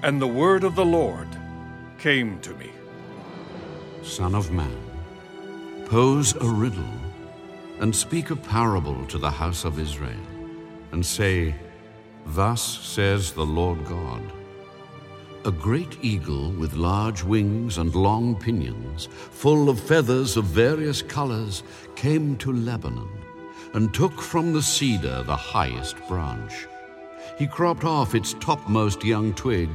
And the word of the Lord came to me. Son of man, pose a riddle and speak a parable to the house of Israel, and say, Thus says the Lord God. A great eagle with large wings and long pinions, full of feathers of various colors, came to Lebanon and took from the cedar the highest branch. He cropped off its topmost young twig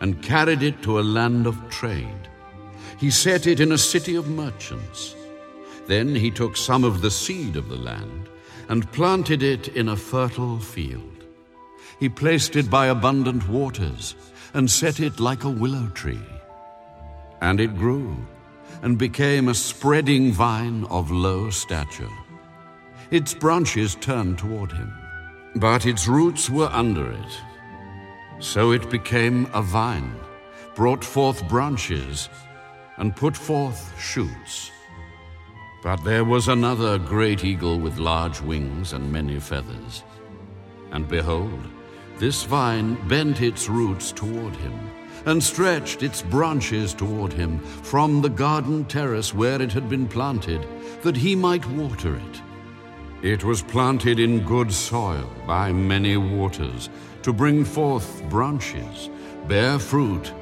and carried it to a land of trade. He set it in a city of merchants. Then he took some of the seed of the land and planted it in a fertile field. He placed it by abundant waters and set it like a willow tree. And it grew and became a spreading vine of low stature. Its branches turned toward him, but its roots were under it. So it became a vine, brought forth branches, and put forth shoots. But there was another great eagle with large wings and many feathers. And behold, this vine bent its roots toward him, and stretched its branches toward him from the garden terrace where it had been planted, that he might water it. It was planted in good soil by many waters, to bring forth branches, bear fruit,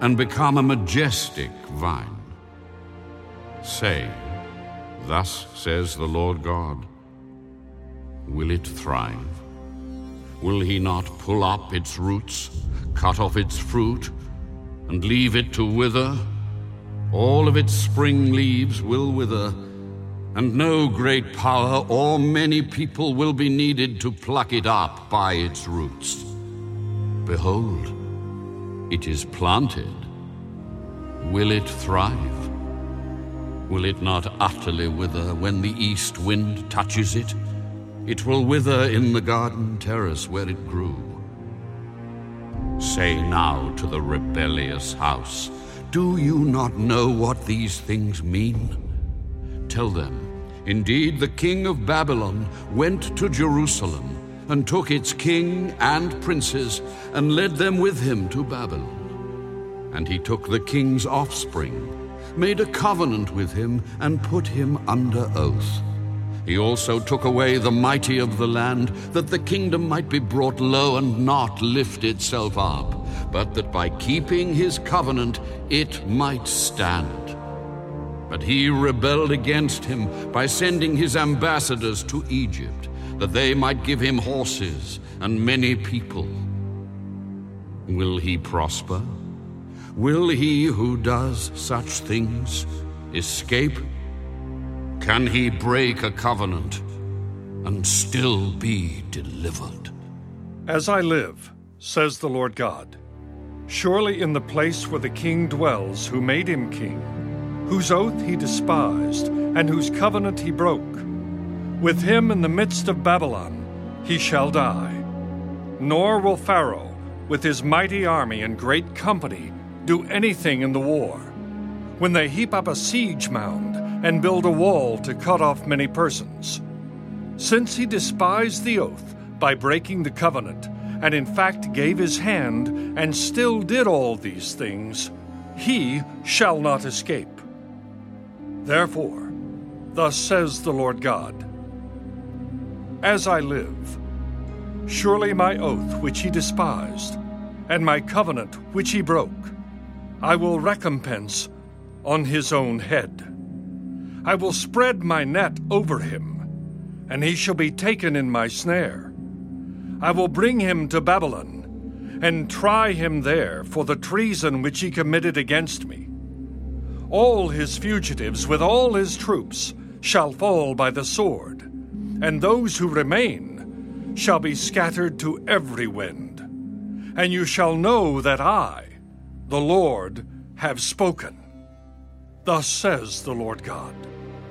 and become a majestic vine. Say, Thus says the Lord God Will it thrive? Will he not pull up its roots, cut off its fruit, and leave it to wither? All of its spring leaves will wither, and no great power or many people will be needed to pluck it up by its roots. Behold, it is planted. Will it thrive? Will it not utterly wither when the east wind touches it? It will wither in the garden terrace where it grew. Say now to the rebellious house, Do you not know what these things mean? Tell them, Indeed, the king of Babylon went to Jerusalem and took its king and princes and led them with him to Babylon. And he took the king's offspring, made a covenant with him, and put him under oath. He also took away the mighty of the land, that the kingdom might be brought low and not lift itself up, but that by keeping his covenant it might stand. But he rebelled against him by sending his ambassadors to Egypt, that they might give him horses and many people. Will he prosper? Will he who does such things escape? Can he break a covenant and still be delivered? As I live, says the Lord God, surely in the place where the king dwells who made him king, whose oath he despised, and whose covenant he broke, with him in the midst of Babylon he shall die. Nor will Pharaoh, with his mighty army and great company, do anything in the war. When they heap up a siege mound, and build a wall to cut off many persons. Since he despised the oath by breaking the covenant, and in fact gave his hand, and still did all these things, he shall not escape. Therefore, thus says the Lord God As I live, surely my oath which he despised, and my covenant which he broke, I will recompense on his own head. I will spread my net over him, and he shall be taken in my snare. I will bring him to Babylon, and try him there for the treason which he committed against me. All his fugitives with all his troops shall fall by the sword, and those who remain shall be scattered to every wind. And you shall know that I, the Lord, have spoken. Thus says the Lord God.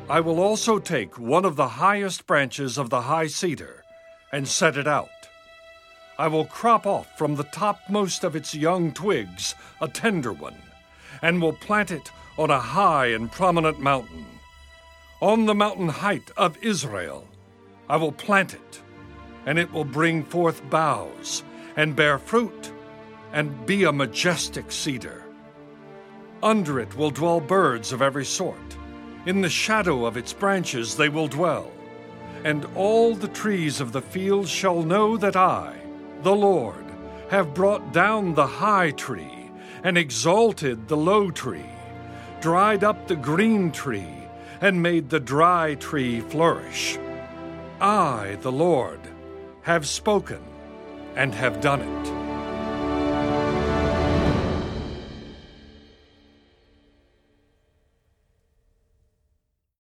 I will also take one of the highest branches of the high cedar and set it out. I will crop off from the topmost of its young twigs a tender one, and will plant it on a high and prominent mountain. On the mountain height of Israel, I will plant it, and it will bring forth boughs and bear fruit, and be a majestic cedar. Under it will dwell birds of every sort. In the shadow of its branches they will dwell. And all the trees of the field shall know that I, the Lord, have brought down the high tree and exalted the low tree, dried up the green tree, and made the dry tree flourish. I, the Lord, have spoken and have done it.